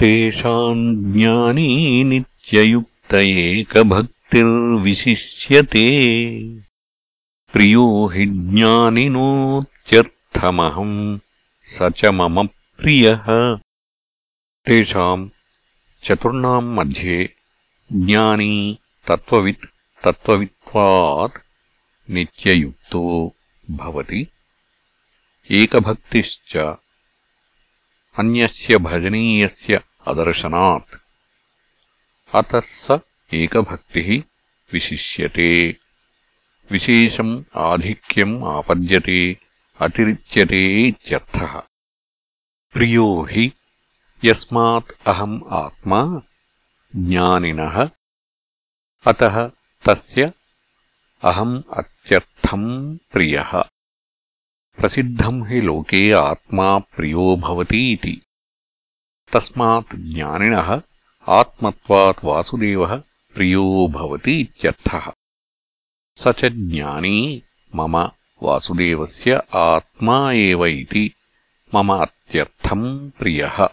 तेषाम् ज्ञानी नित्ययुक्त एकभक्तिर्विशिष्यते। प्रियो हि ज्ञानिनोत्यर्थमहम् स च मम प्रियः। तेषाम् चतुर्णाम् मध्ये ज्ञानी तत्त्ववित् तत्त्ववित्वात् नित्ययुक्तो भवति। एकभक्तिश्च अन्यस्य भजनीयस्य अदर्शनात्। अतः स एकभक्तिः विशिष्यते। विशेषम् आधिक्यम् आपद्यते अतिरिच्यते इत्यर्थः। प्रियो हि यस्मात् अहम् आत्मा ज्ञानिनः। अतः तस्य अहम् अत्यर्थम् प्रियः। प्रसिद्धम् हि लोके आत्मा प्रियो भवति इति तस्मात् ज्ञानिनः आत्मत्वात् वासुदेवः प्रियो भवति इत्यर्थः स च ज्ञानी मम वासुदेवस्य आत्मा एव इति मम अत्यर्थम् प्रियः